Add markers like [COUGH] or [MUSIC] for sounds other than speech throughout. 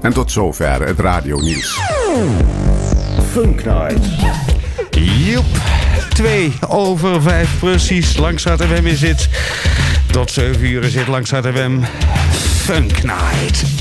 En tot zover het radionieuws. Funk Night. Joep, 2 over 5 precies. Langs FM is het. Tot 7 uur is het langs FM. Funk Night.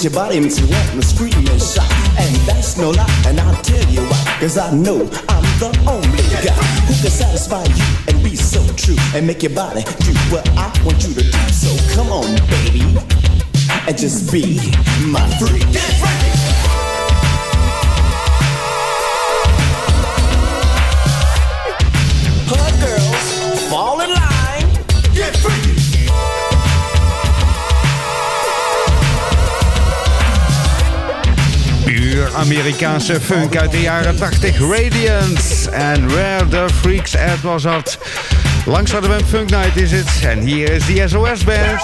get your body into wanting to scream and shout. And that's no lie, and I'll tell you why. Cause I know I'm the only guy who can satisfy you and be so true and make your body do what I want you to do. So come on, baby, and just be my freak. Amerikaanse funk uit de jaren 80. Radiance en Where the Freaks At was dat. Langs hadden we een Funk Night is het. En hier is de SOS Band.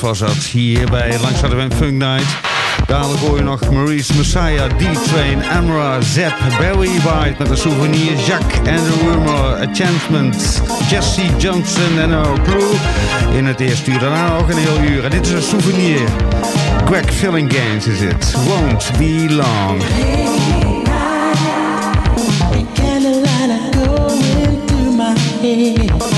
was hier bij Langs de Funk Night. Dadelijk hoor je nog Maurice Messiah, D-Train, Amra, Zep, Barry White met een souvenir, Jacques Andrew the Rumor, Enchantment, Jesse Johnson en haar crew. In het eerste uur, daarna nog een heel uur. En dit is een souvenir. Quack Filling Games is it. Won't be long. Hey, I,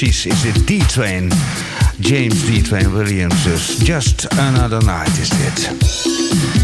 precies is dit D-Train. James D-Train Williams dus. Just Another Night is dit.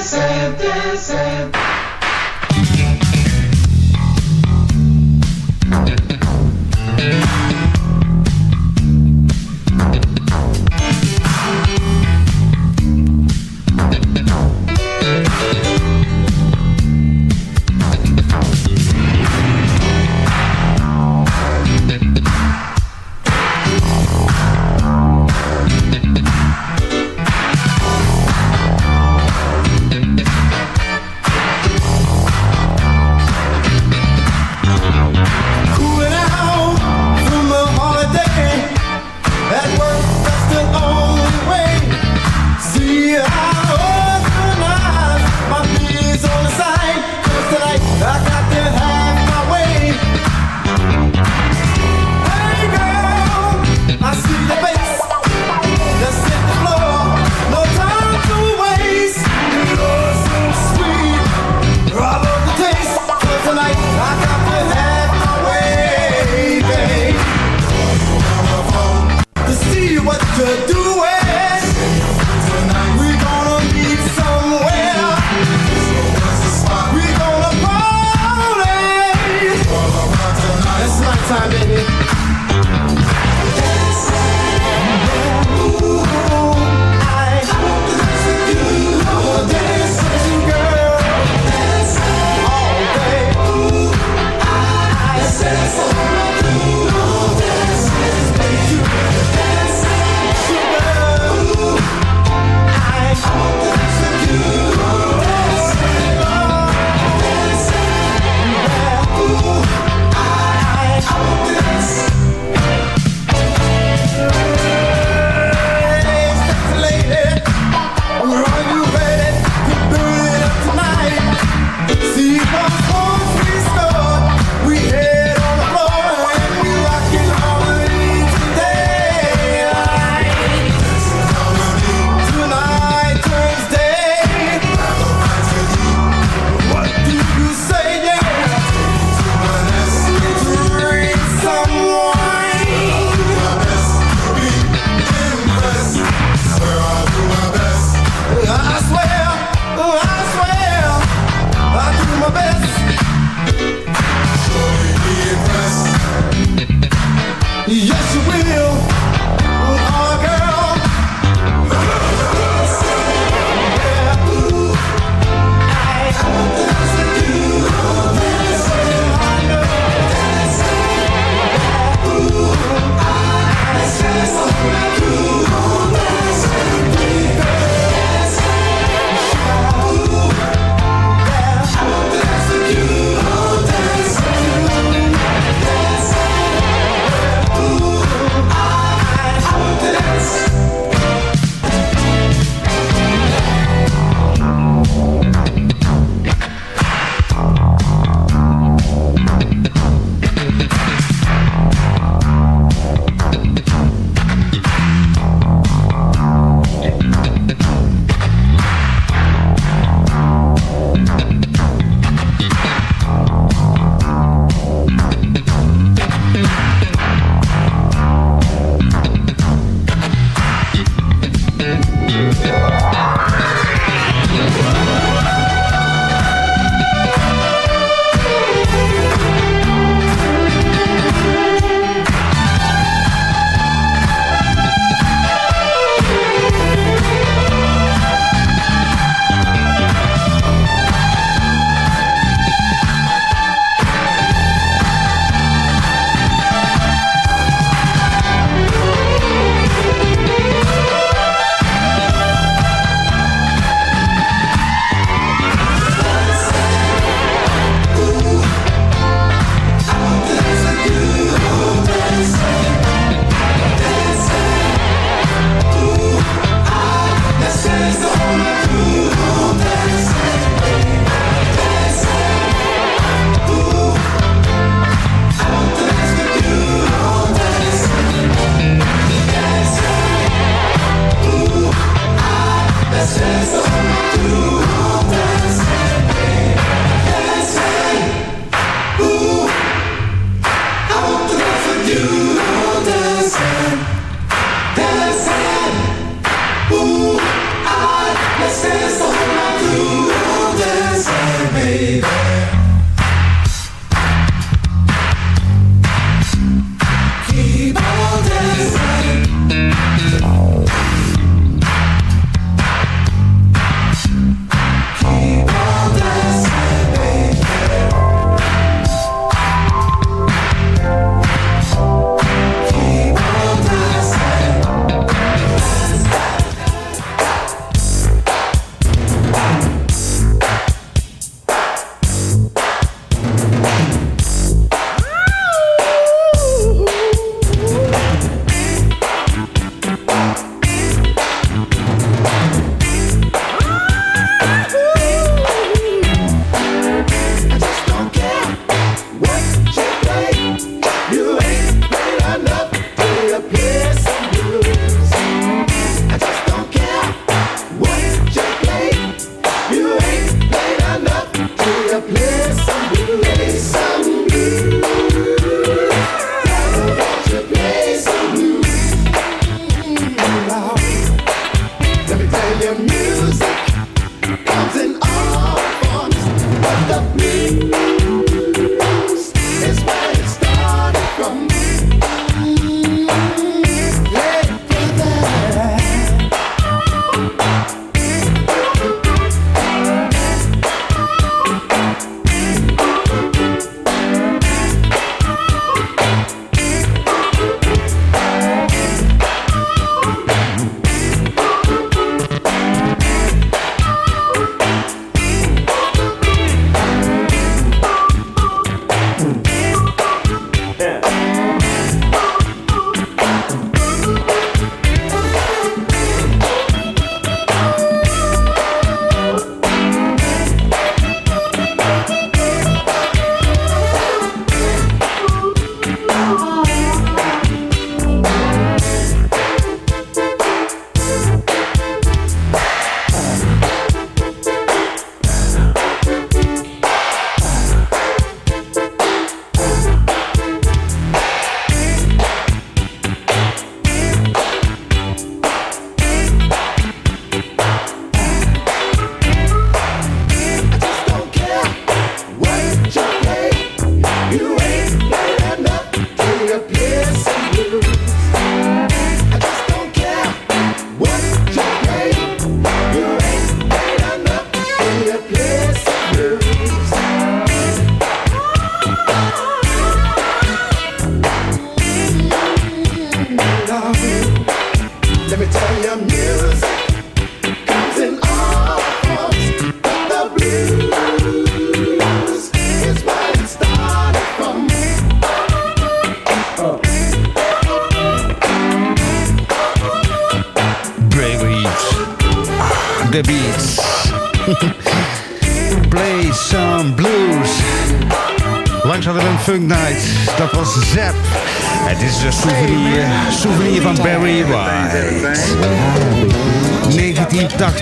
Dancing, dancing,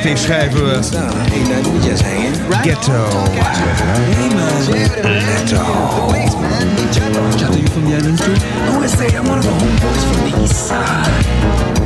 Uiting schrijven we Ghetto. Ghetto. Chatter, you from the island too? I I'm one the homeboys from the side.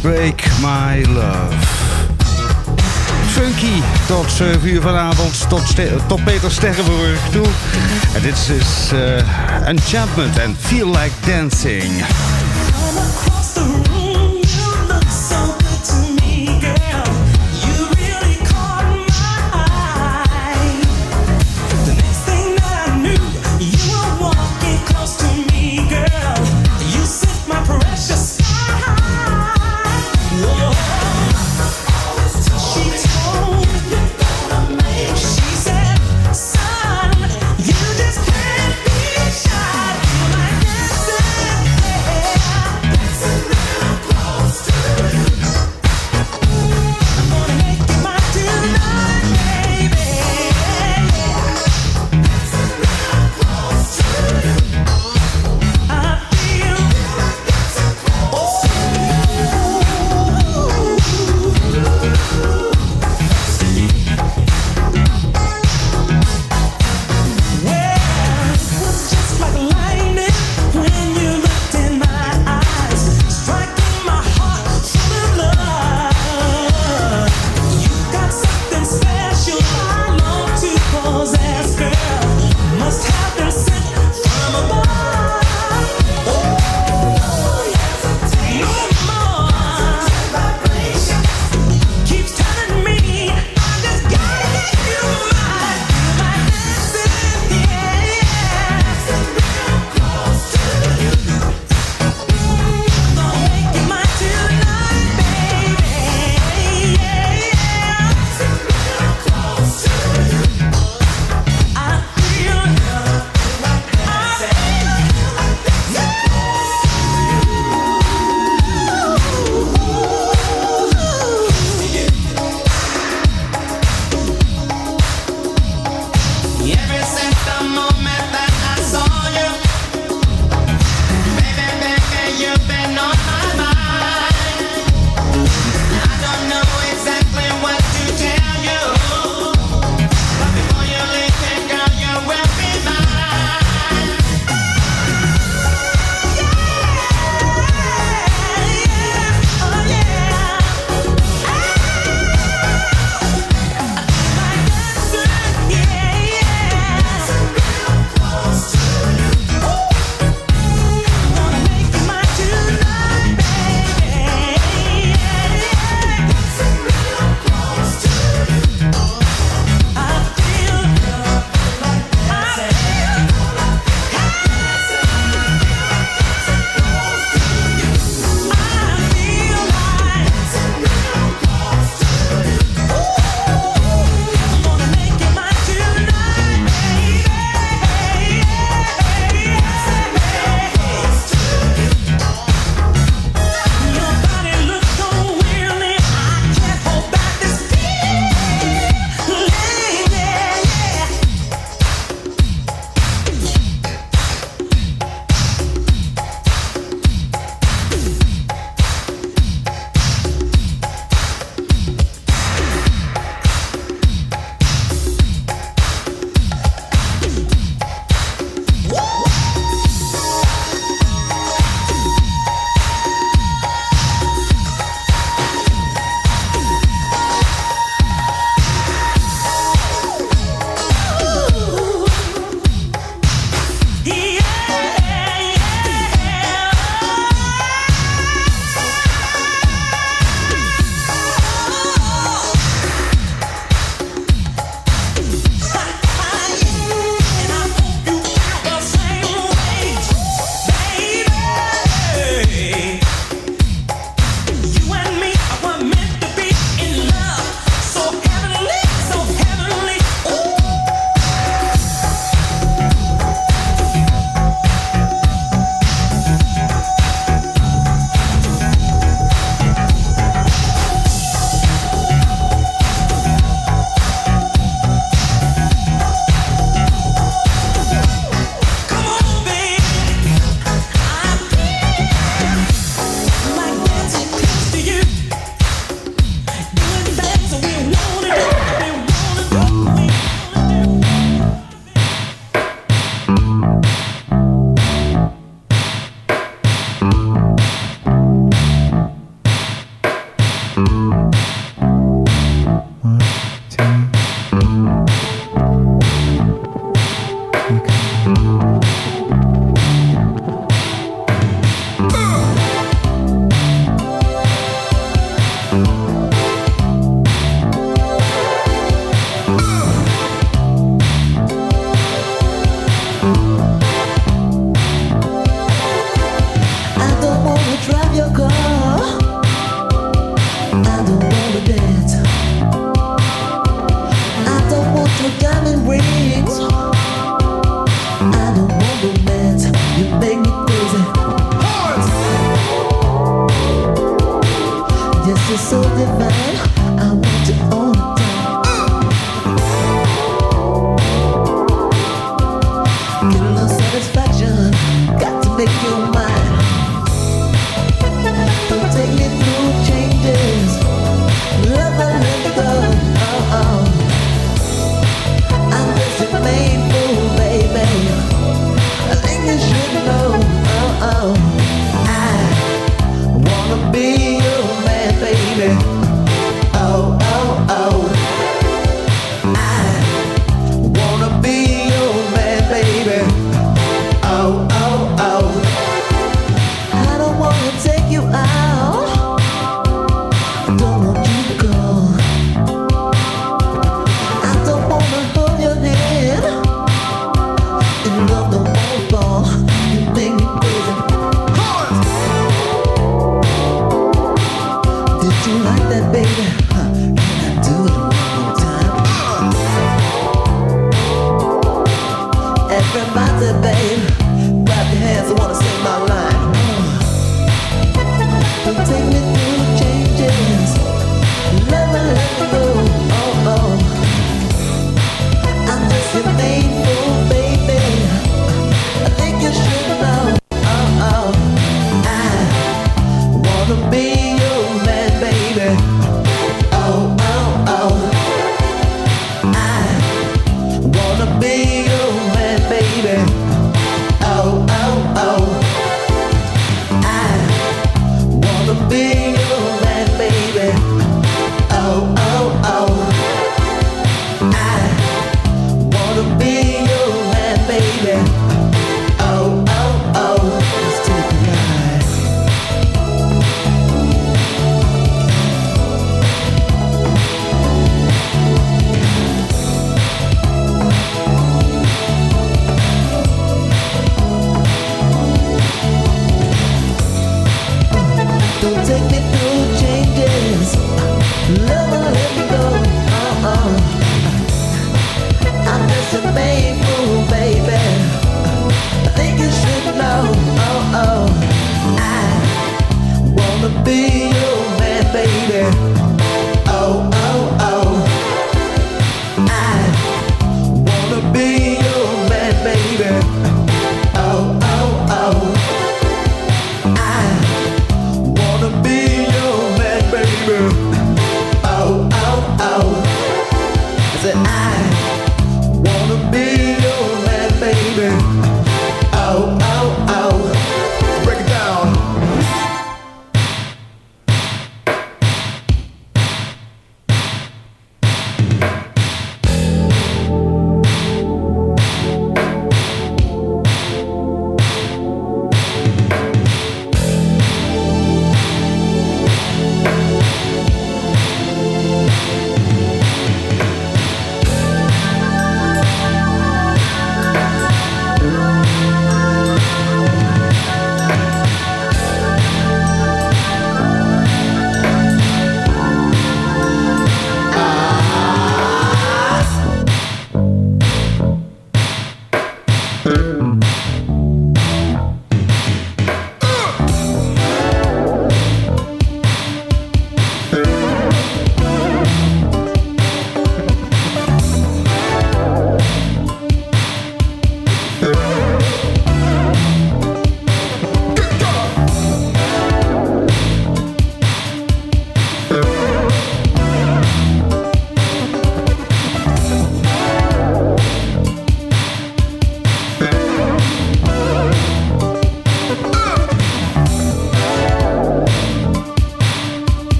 Break My Love. Funky tot 7 uur vanavond, tot, tot Peter Sterrenburg toe. En dit is eh, Enchantment and Feel Like Dancing.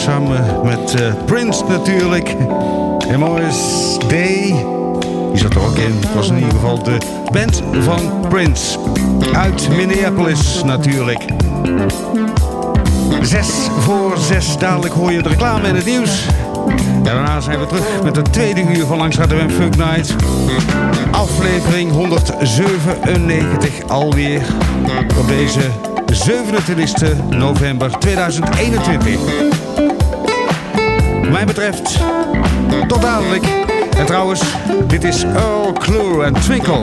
Samen met uh, Prince natuurlijk. En Morris Day. Die zat er ook in. Het was in ieder geval de band van Prince. Uit Minneapolis natuurlijk. Zes voor zes. Dadelijk hoor je de reclame en het nieuws. En daarna zijn we terug met het tweede uur van Langs Radio Funk Night. Aflevering 197 alweer. Op deze 27 november 2021. Mij betreft, tot dadelijk. En trouwens, dit is Earl Clue en Twinkle.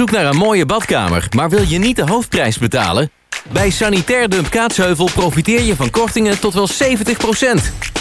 Zoek naar een mooie badkamer, maar wil je niet de hoofdprijs betalen? Bij Sanitair Dump Kaatsheuvel profiteer je van kortingen tot wel 70%.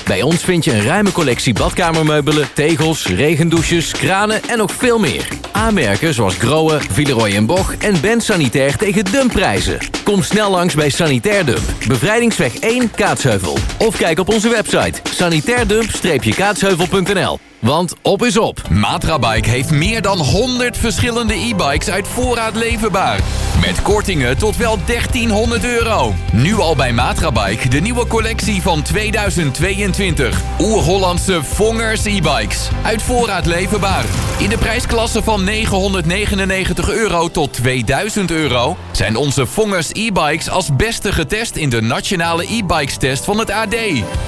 Bij ons vind je een ruime collectie badkamermeubelen, tegels, regendouches, kranen en nog veel meer. Aanmerken zoals Grohe, Villeroy en Boch en Ben Sanitair tegen dumpprijzen. Kom snel langs bij Sanitair Dump, Bevrijdingsweg 1 Kaatsheuvel. Of kijk op onze website sanitairdump-kaatsheuvel.nl. Want op is op. Matrabike heeft meer dan 100 verschillende e-bikes uit voorraad leverbaar. Met kortingen tot wel 1300 euro. Nu al bij Matrabike de nieuwe collectie van 2022. Oer-Hollandse Vongers e-bikes. Uit voorraad leverbaar. In de prijsklasse van 999 euro tot 2000 euro... zijn onze Vongers e-bikes als beste getest in de nationale e-bikes test van het AD.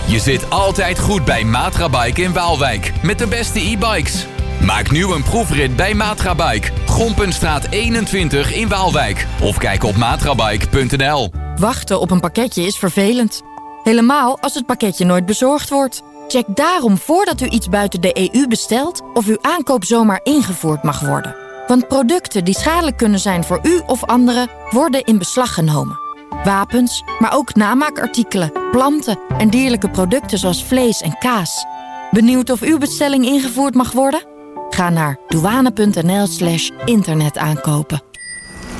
Je zit altijd goed bij Matrabike in Waalwijk. Met de beste e-bikes. Maak nu een proefrit bij Matrabike. Gompenstraat 21 in Waalwijk. Of kijk op matrabike.nl. Wachten op een pakketje is vervelend. Helemaal als het pakketje nooit bezorgd wordt. Check daarom voordat u iets buiten de EU bestelt... of uw aankoop zomaar ingevoerd mag worden. Want producten die schadelijk kunnen zijn voor u of anderen... worden in beslag genomen. Wapens, maar ook namaakartikelen, planten en dierlijke producten zoals vlees en kaas. Benieuwd of uw bestelling ingevoerd mag worden? Ga naar douane.nl slash internetaankopen.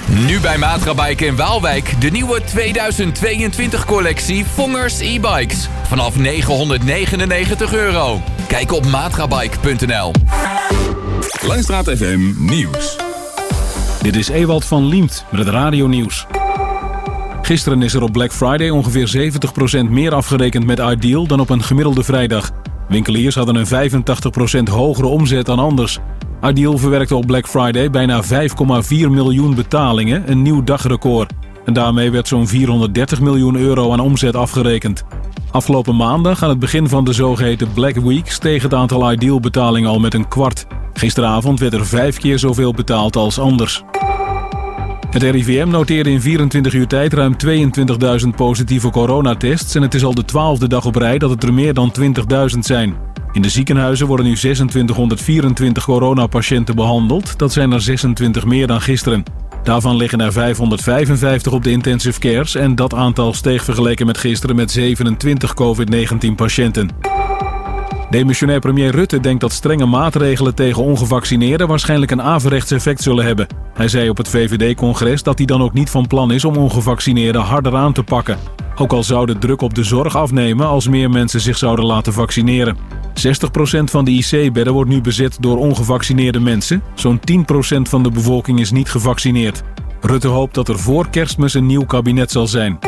Nu bij Matrabike in Waalwijk de nieuwe 2022 collectie Vongers e-bikes. Vanaf 999 euro. Kijk op matrabike.nl. Langstraat FM Nieuws. Dit is Ewald van Liemt met het radio-nieuws. Gisteren is er op Black Friday ongeveer 70% meer afgerekend met Ideal dan op een gemiddelde vrijdag. Winkeliers hadden een 85% hogere omzet dan anders. Ideal verwerkte op Black Friday bijna 5,4 miljoen betalingen, een nieuw dagrecord. En daarmee werd zo'n 430 miljoen euro aan omzet afgerekend. Afgelopen maandag, aan het begin van de zogeheten Black Week, steeg het aantal Ideal-betalingen al met een kwart. Gisteravond werd er vijf keer zoveel betaald als anders. Het RIVM noteerde in 24 uur tijd ruim 22.000 positieve coronatests... en het is al de twaalfde dag op rij dat het er meer dan 20.000 zijn. In de ziekenhuizen worden nu 2624 coronapatiënten behandeld. Dat zijn er 26 meer dan gisteren. Daarvan liggen er 555 op de intensive cares... en dat aantal steeg vergeleken met gisteren met 27 COVID-19 patiënten. Demissionair premier Rutte denkt dat strenge maatregelen tegen ongevaccineerden waarschijnlijk een averechts effect zullen hebben. Hij zei op het VVD-congres dat hij dan ook niet van plan is om ongevaccineerden harder aan te pakken. Ook al zou de druk op de zorg afnemen als meer mensen zich zouden laten vaccineren. 60% van de IC-bedden wordt nu bezet door ongevaccineerde mensen. Zo'n 10% van de bevolking is niet gevaccineerd. Rutte hoopt dat er voor kerstmis een nieuw kabinet zal zijn.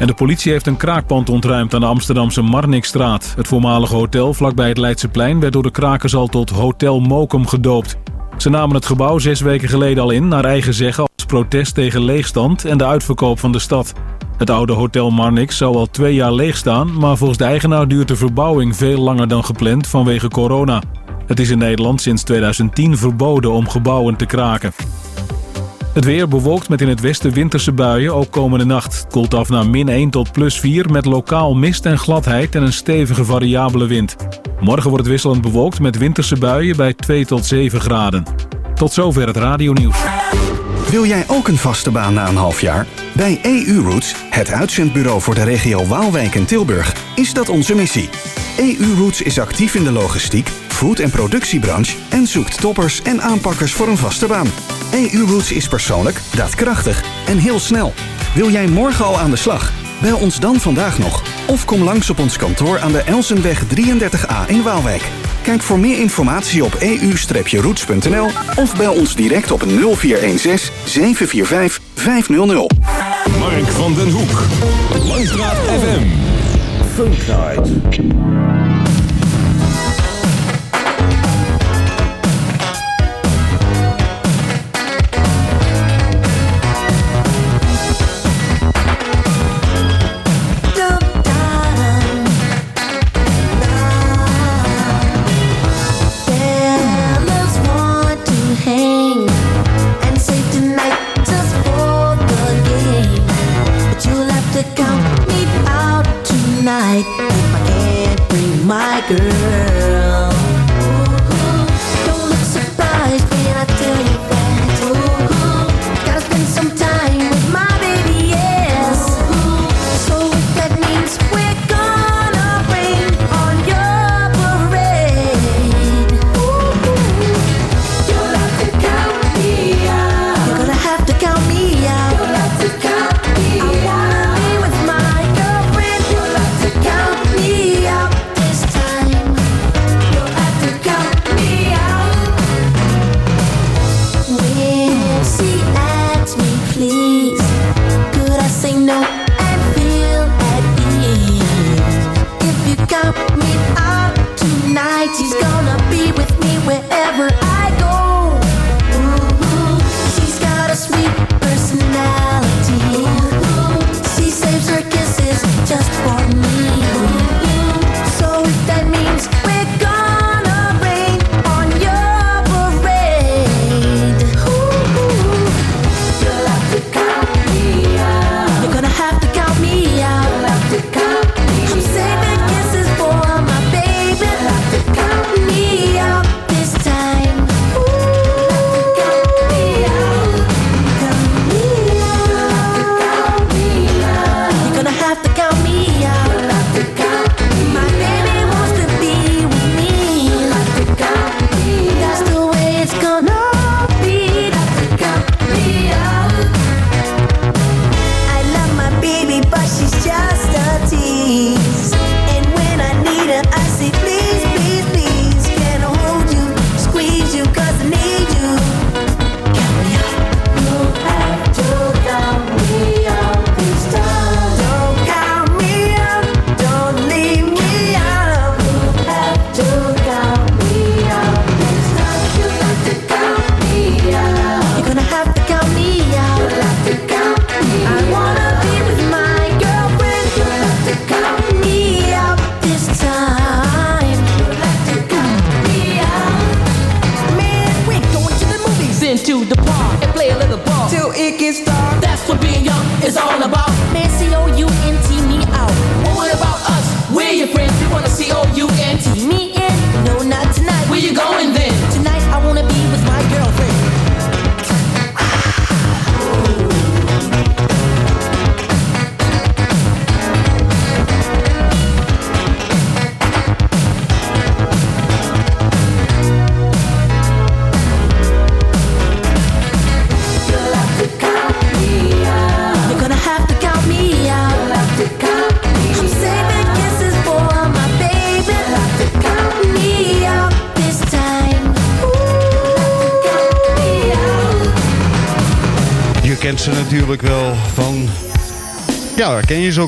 En de politie heeft een kraakpand ontruimd aan de Amsterdamse Marnixstraat. Het voormalige hotel vlakbij het Leidseplein werd door de krakers al tot Hotel Mokum gedoopt. Ze namen het gebouw zes weken geleden al in, naar eigen zeggen, als protest tegen leegstand en de uitverkoop van de stad. Het oude Hotel Marnix zou al twee jaar leeg staan, maar volgens de eigenaar duurt de verbouwing veel langer dan gepland vanwege corona. Het is in Nederland sinds 2010 verboden om gebouwen te kraken. Het weer bewolkt met in het westen winterse buien, ook komende nacht. Koelt af naar min 1 tot plus 4 met lokaal mist en gladheid en een stevige variabele wind. Morgen wordt het wisselend bewolkt met winterse buien bij 2 tot 7 graden. Tot zover het radionieuws. Wil jij ook een vaste baan na een half jaar? Bij EU Roots, het uitzendbureau voor de regio Waalwijk en Tilburg, is dat onze missie. EU Roots is actief in de logistiek, food- en productiebranche en zoekt toppers en aanpakkers voor een vaste baan. EU Roots is persoonlijk, daadkrachtig en heel snel. Wil jij morgen al aan de slag? Bel ons dan vandaag nog of kom langs op ons kantoor aan de Elsenweg 33A in Waalwijk. Kijk voor meer informatie op eu-roots.nl of bel ons direct op 0416 745 500. Mark van den Hoek. Langstraat FM. Funk Night. My girl.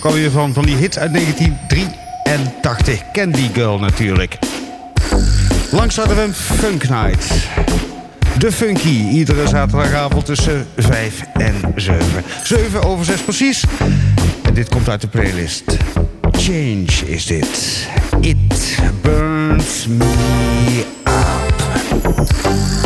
ook alweer van, van die hits uit 1983. Candy Girl natuurlijk. Langs hadden we een Funk Night. De Funky, iedere zaterdagavond tussen 5 en 7. 7 over 6 precies. En dit komt uit de playlist. Change is dit. It burns me up.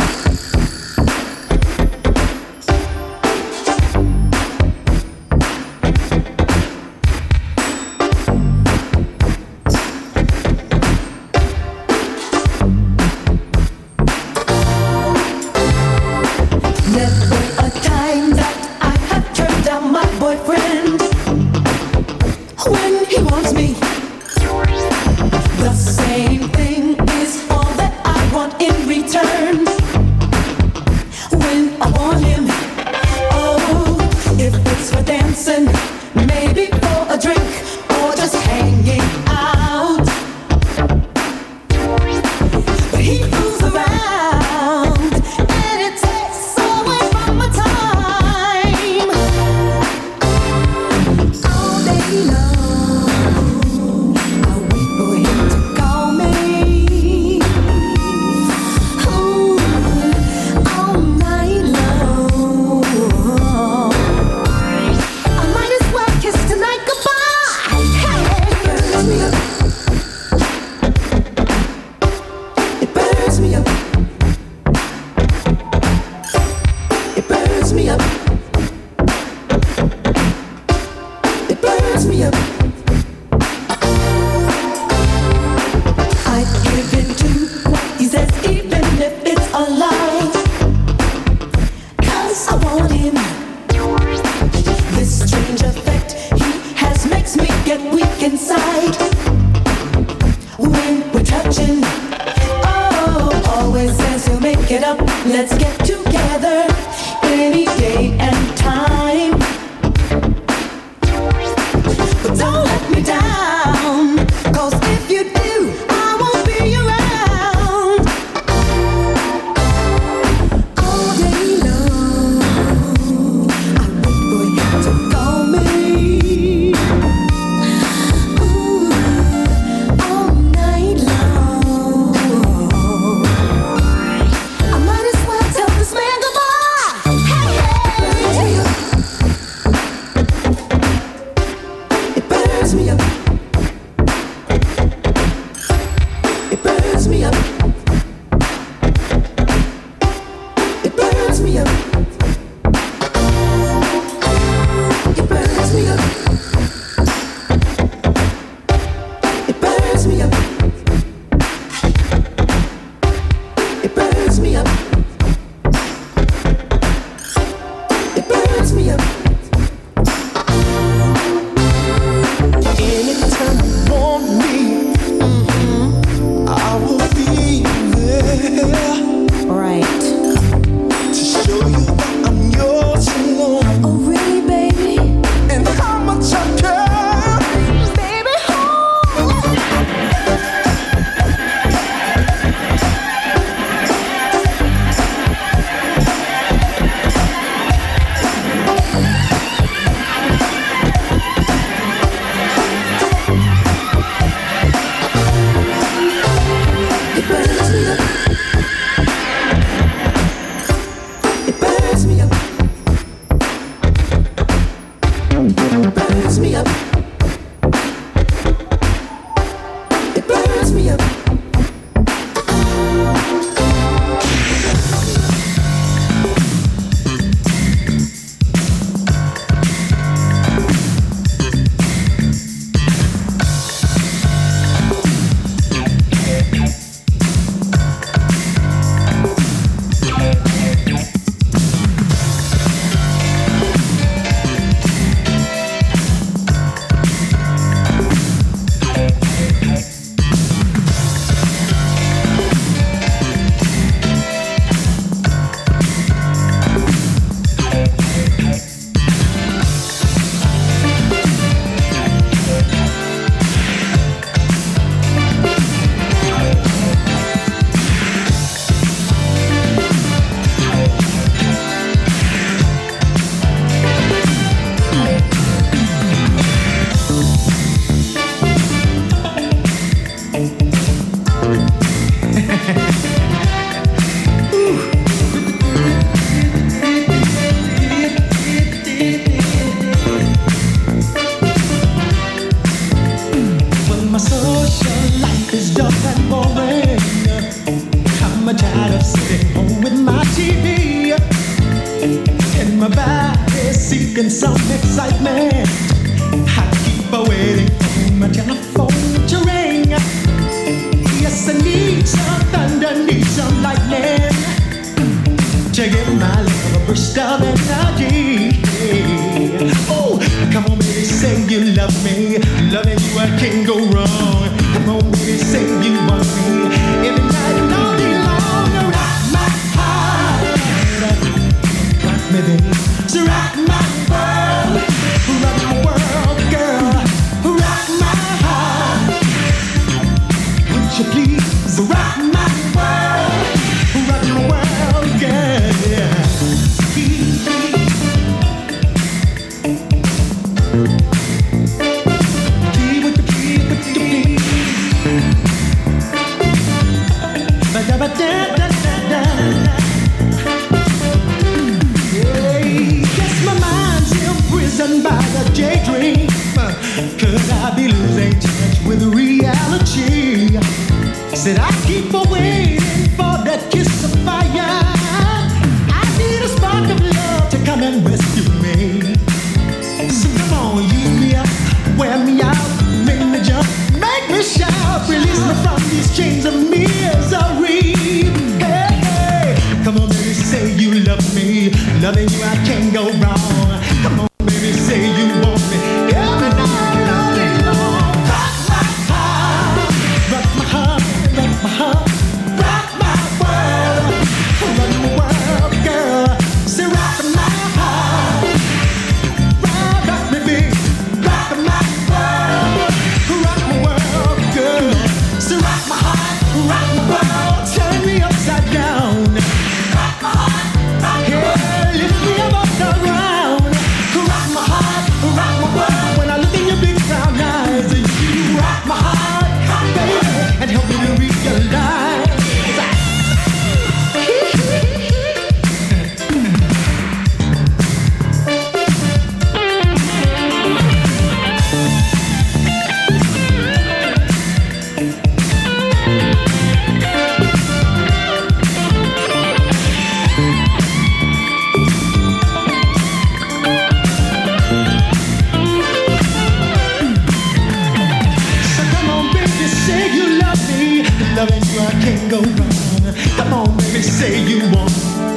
Come on, baby, say you want.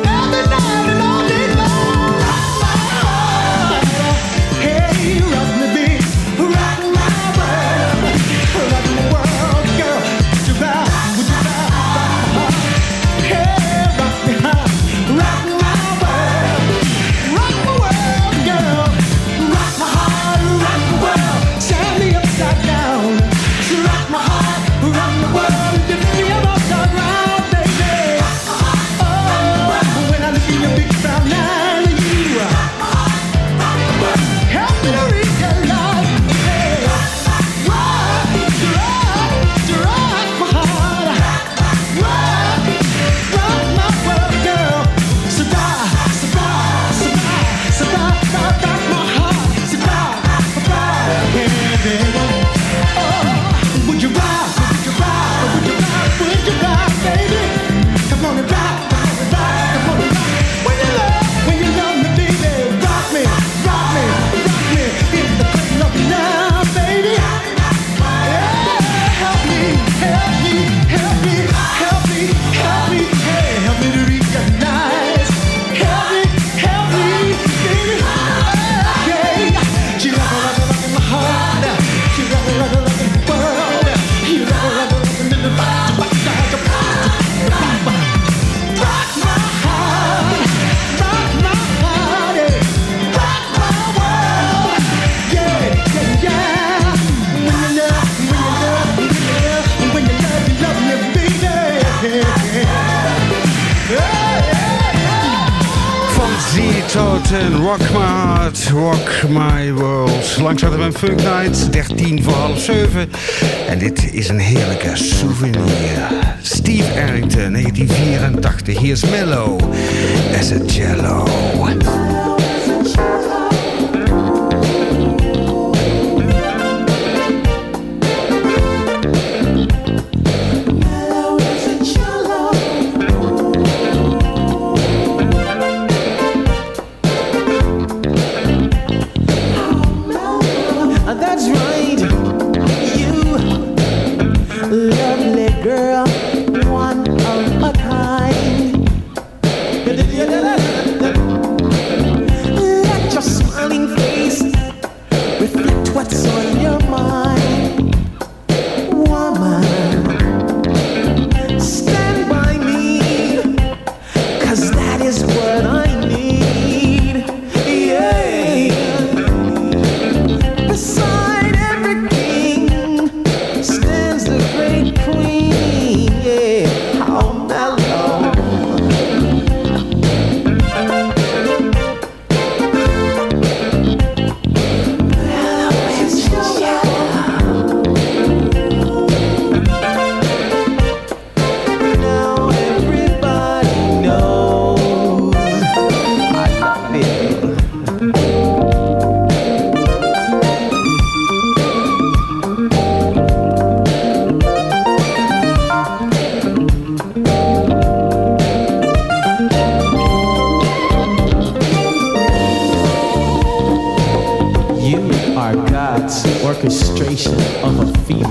Every night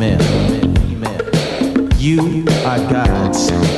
Amen. Amen. man. You are God's.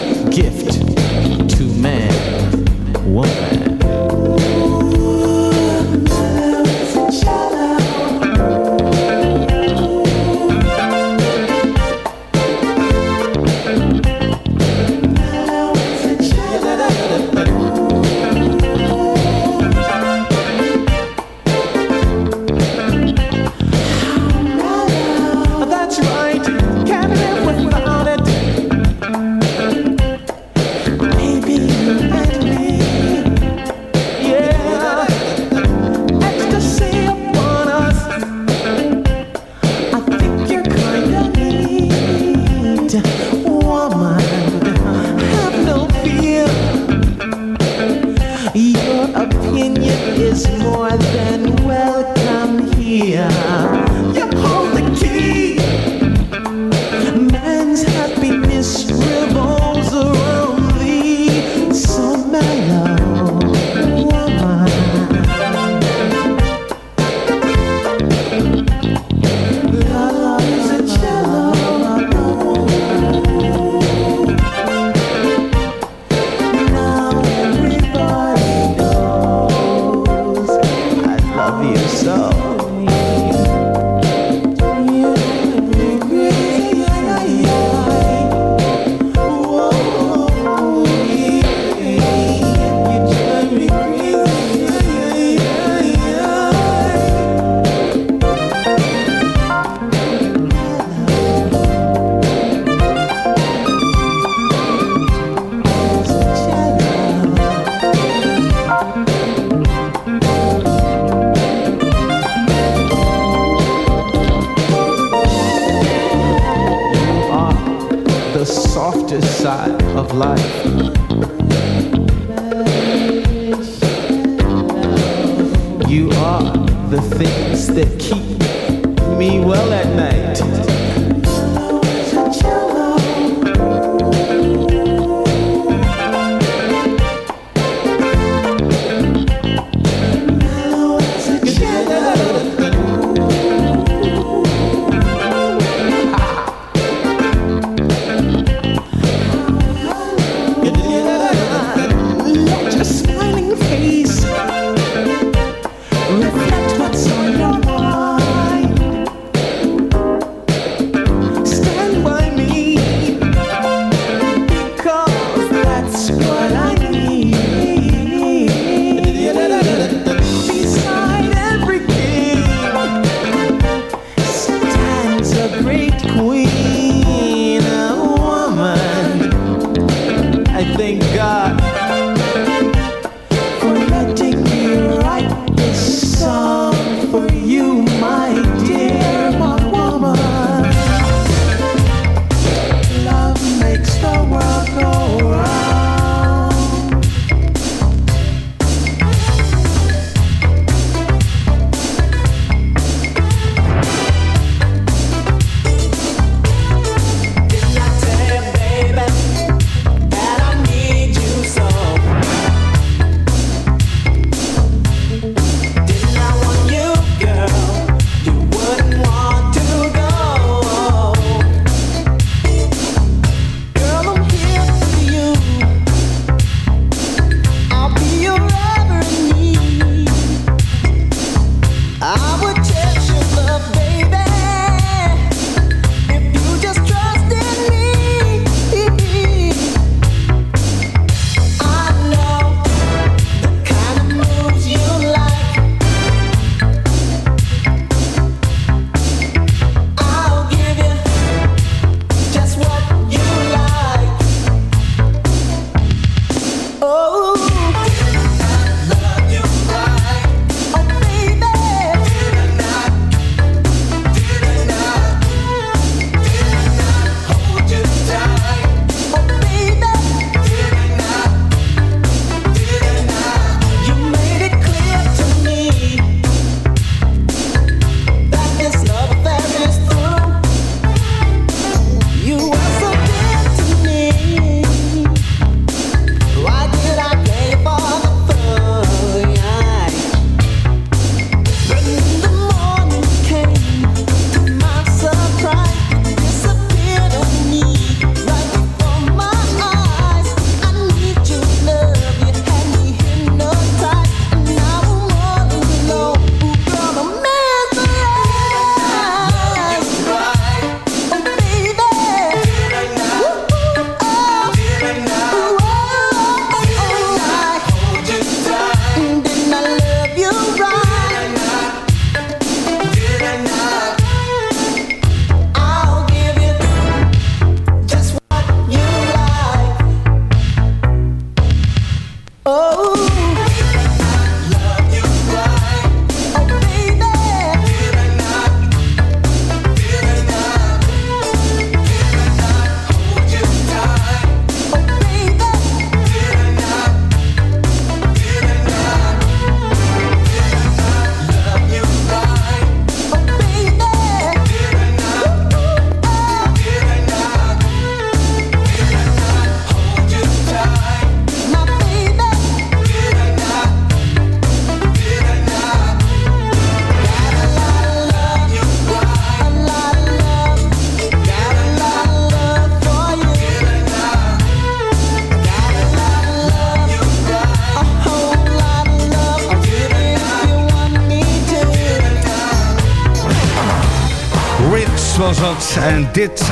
En dit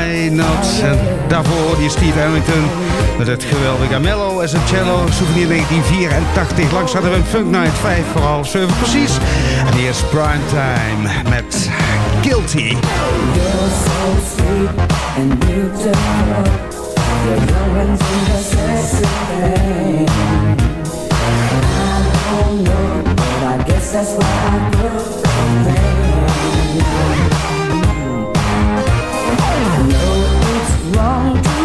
I Not. En daarvoor die Steve Harrington met het geweldige Mello as a Cello. Souvenir 1984. Langs hadden we een Funk Night 5 voor half 7 precies. En hier is Prime Time met Guilty. So sweet and beautiful. Wrong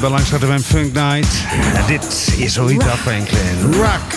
hier bij Langs Funk Night. En dit is Rita Franklin. Rock.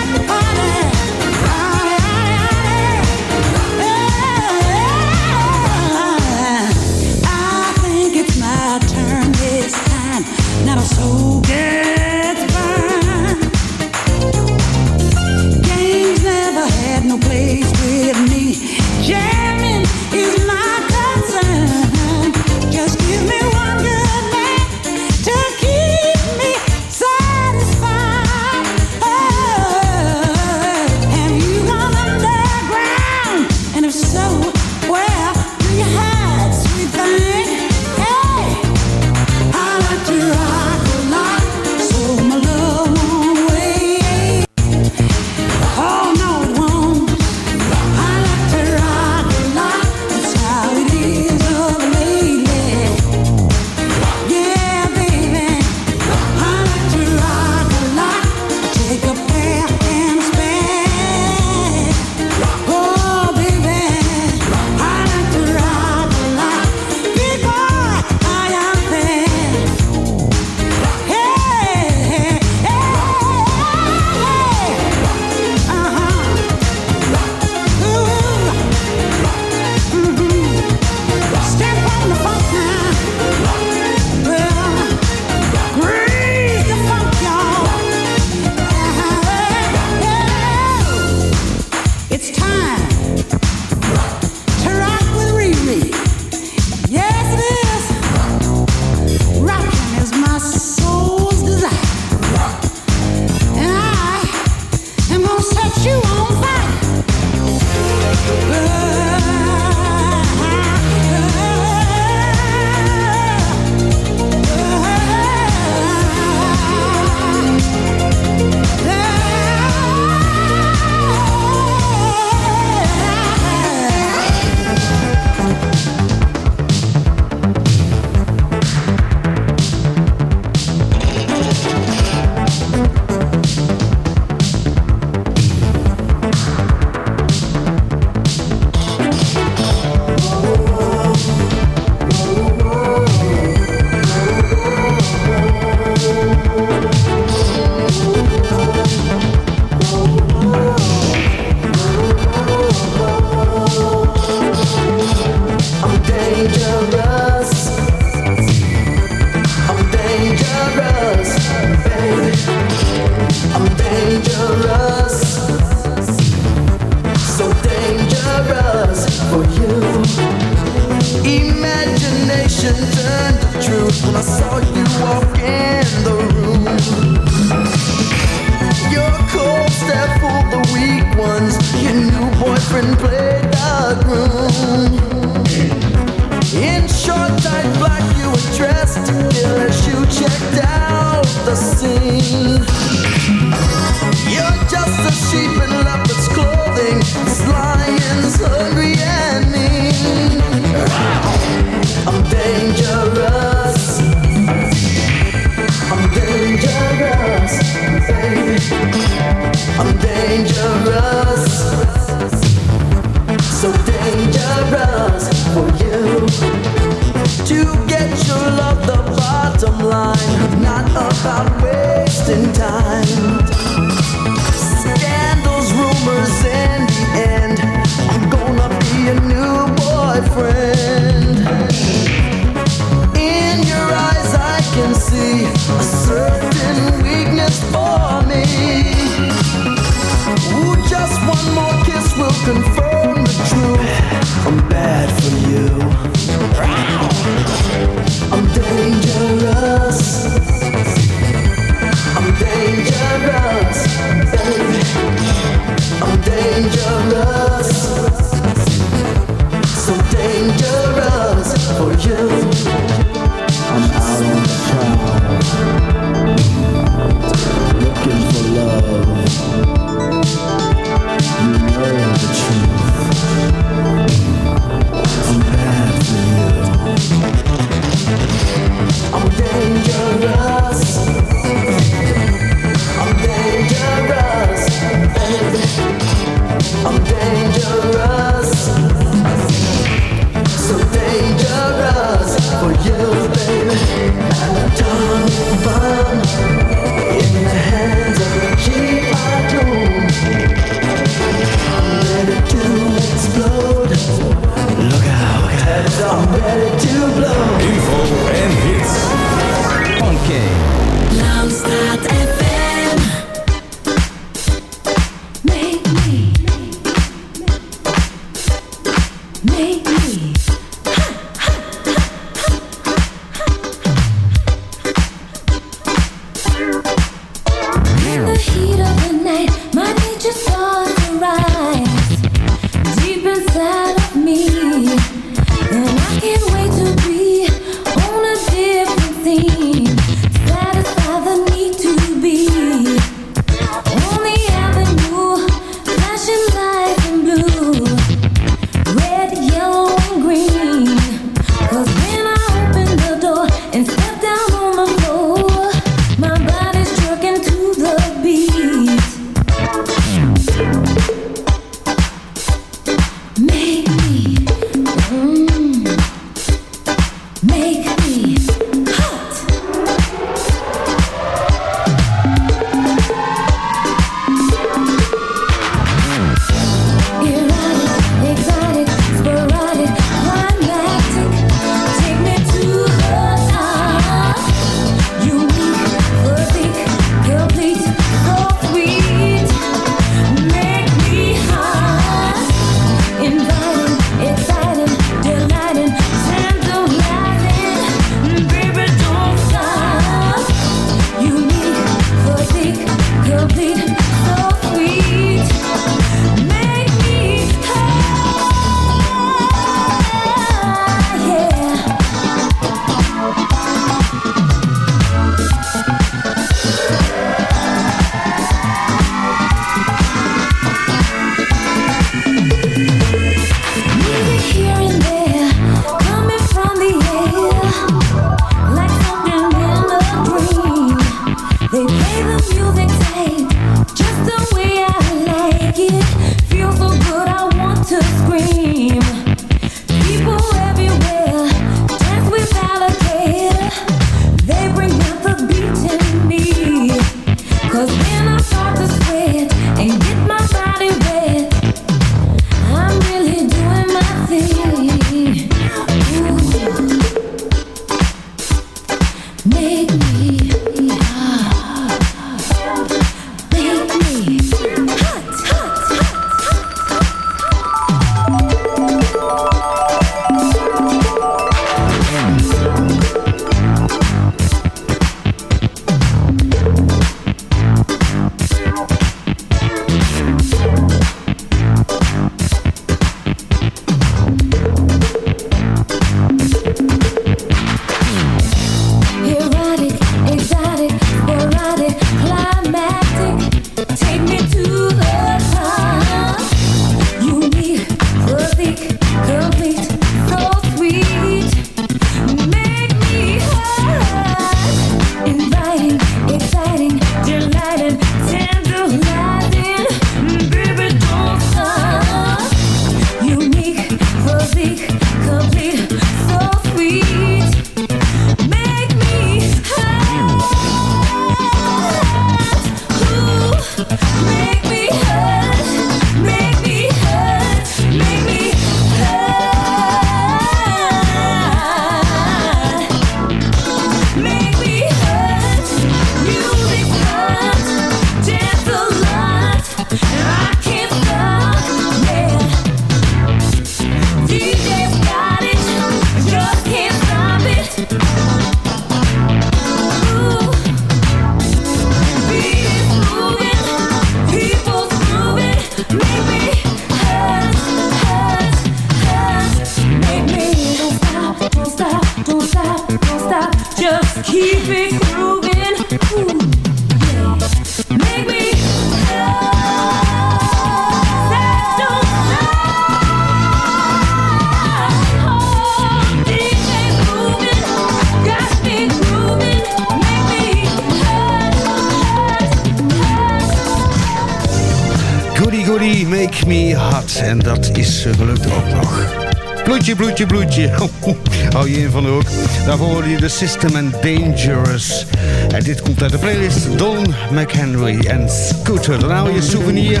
Me Hot. En dat is eh, gelukt ook nog. Bloedje, bloedje, bloedje. [LAUGHS] Hou je in van de hoek. Daarvoor hoorde je de System and Dangerous. En dit komt uit de playlist Don McHenry en Scooter. Dan hou je souvenir.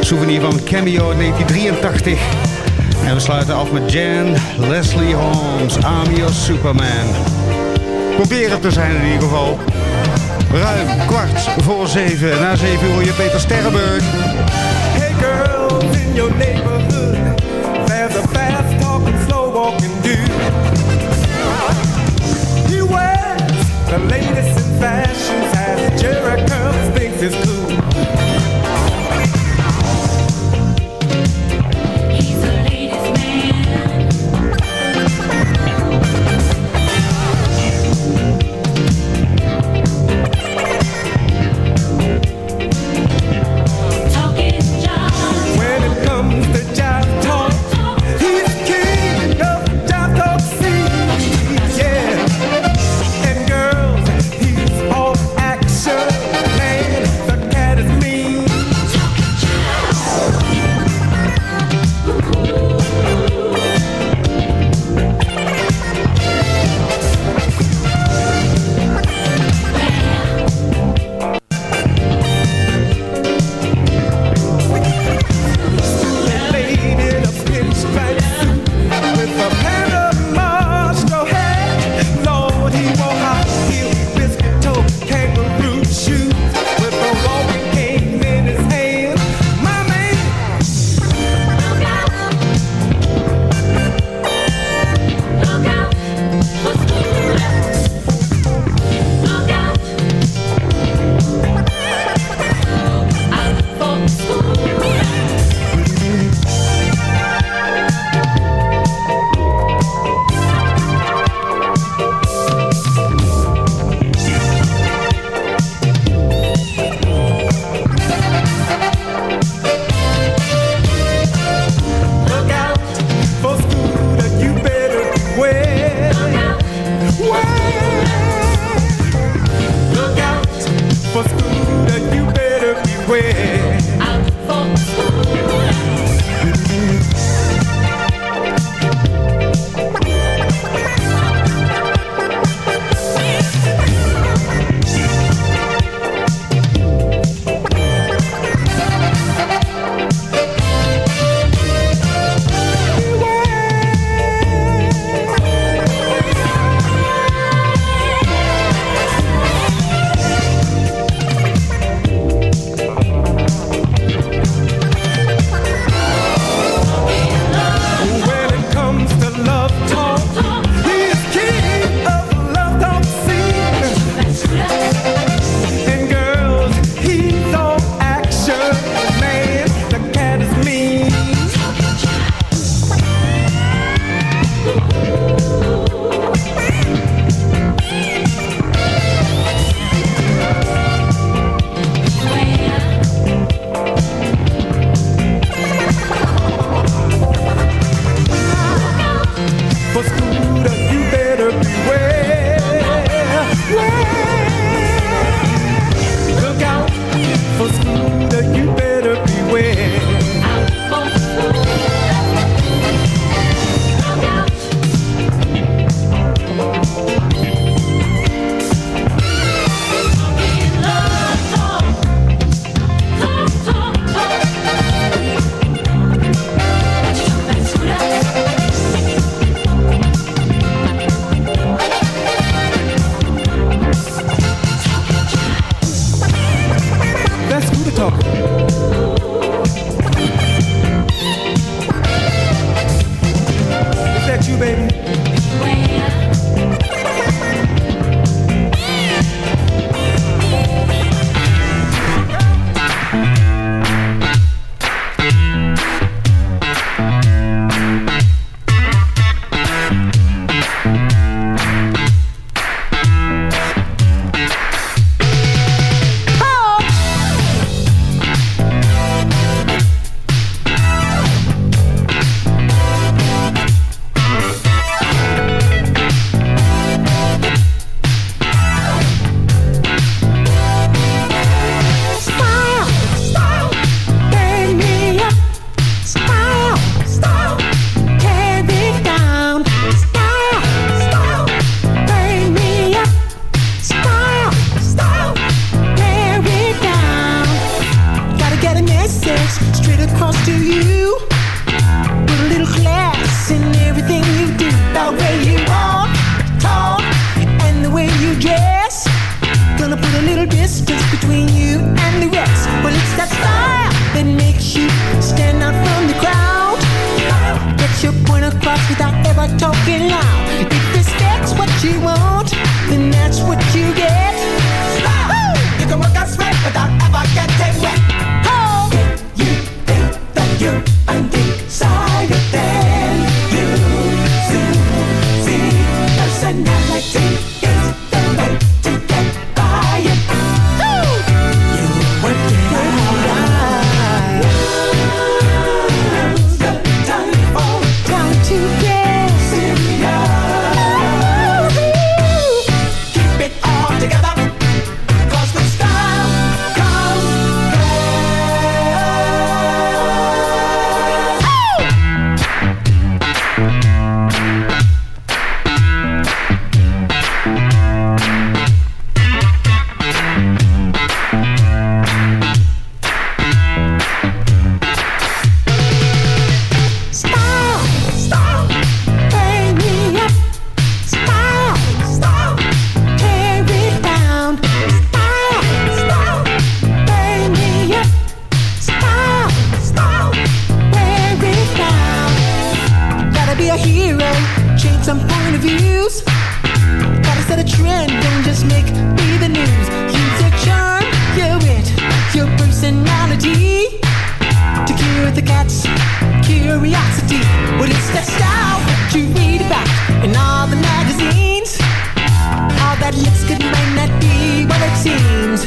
Souvenir van Cameo 1983. En we sluiten af met Jan Leslie Holmes, Army of Superman. Probeer het te zijn in ieder geval. Ruim kwart voor zeven. Na zeven hoor je Peter Sterrenburg. Your neighborhood, there's a fast talking, slow walking dude. He wears the latest in fashions Hero, change some point of views. Gotta set a trend, don't just make me the news. Use your charm, your wit, your personality to cure the cat's curiosity. Well, it's that style that you read about in all the magazines. All that looks good might not be what it seems.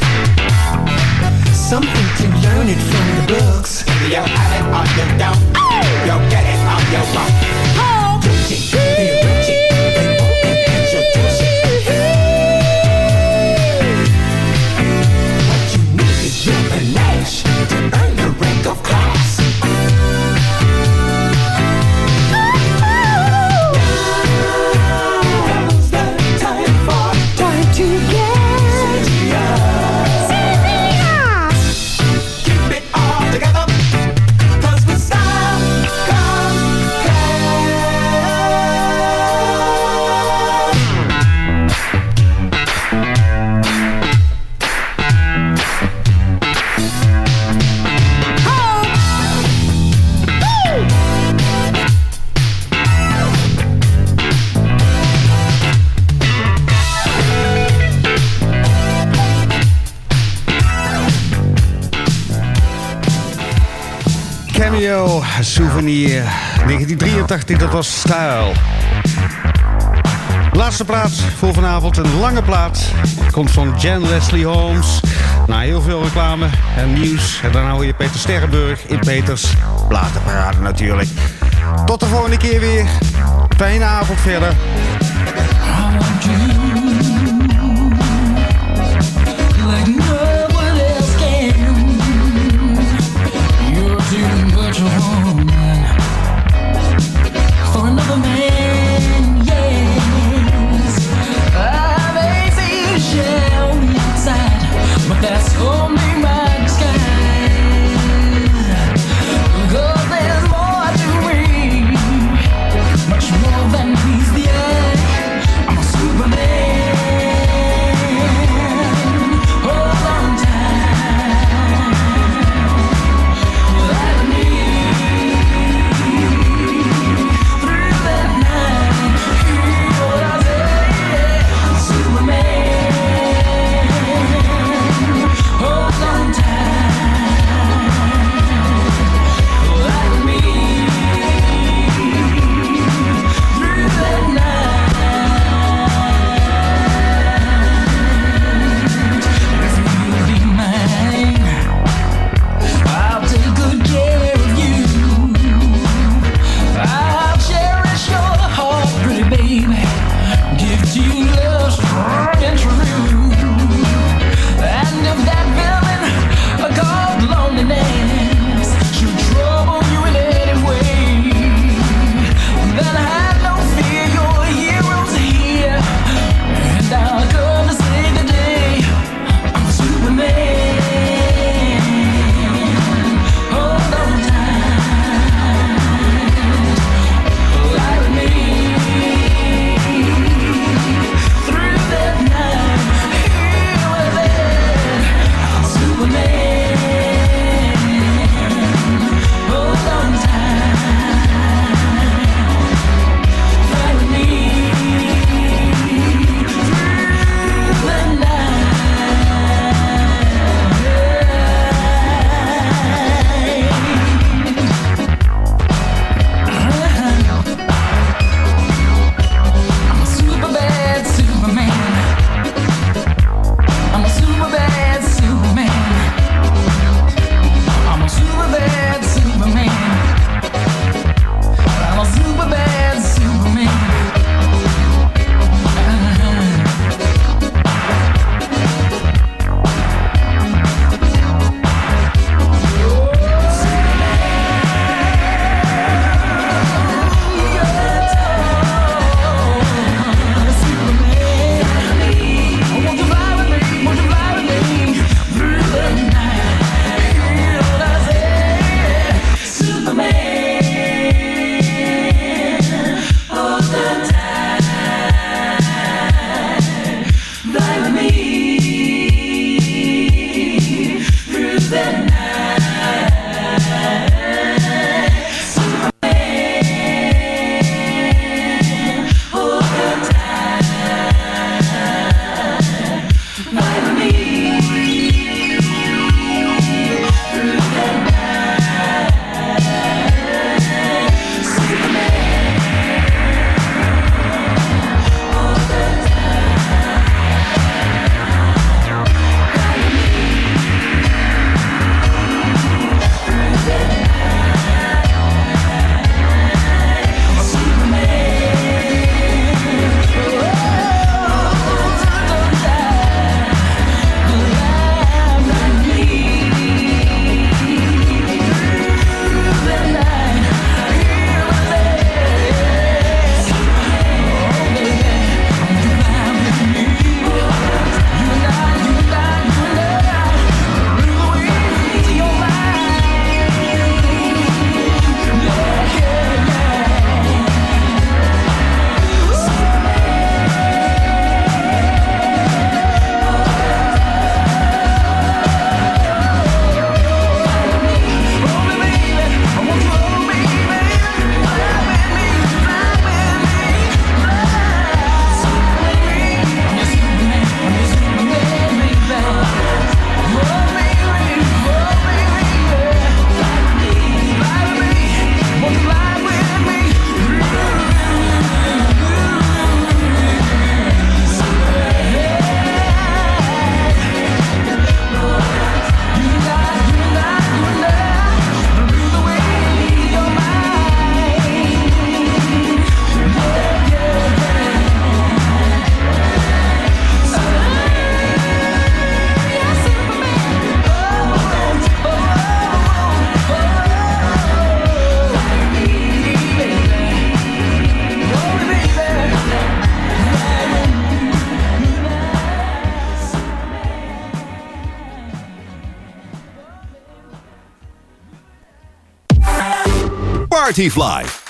Something to learn it from the books. You have it or you don't. You'll get it or you won't. Oh, Souvenir 1983, dat was Style. Laatste plaats voor vanavond, een lange plaat. Komt van Jan Leslie Holmes. Na heel veel reclame en nieuws. En daarna hoor je Peter Sterrenburg in Peters Platenparade natuurlijk. Tot de volgende keer weer. Fijne avond verder.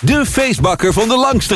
De feestbakker van de Langstraat.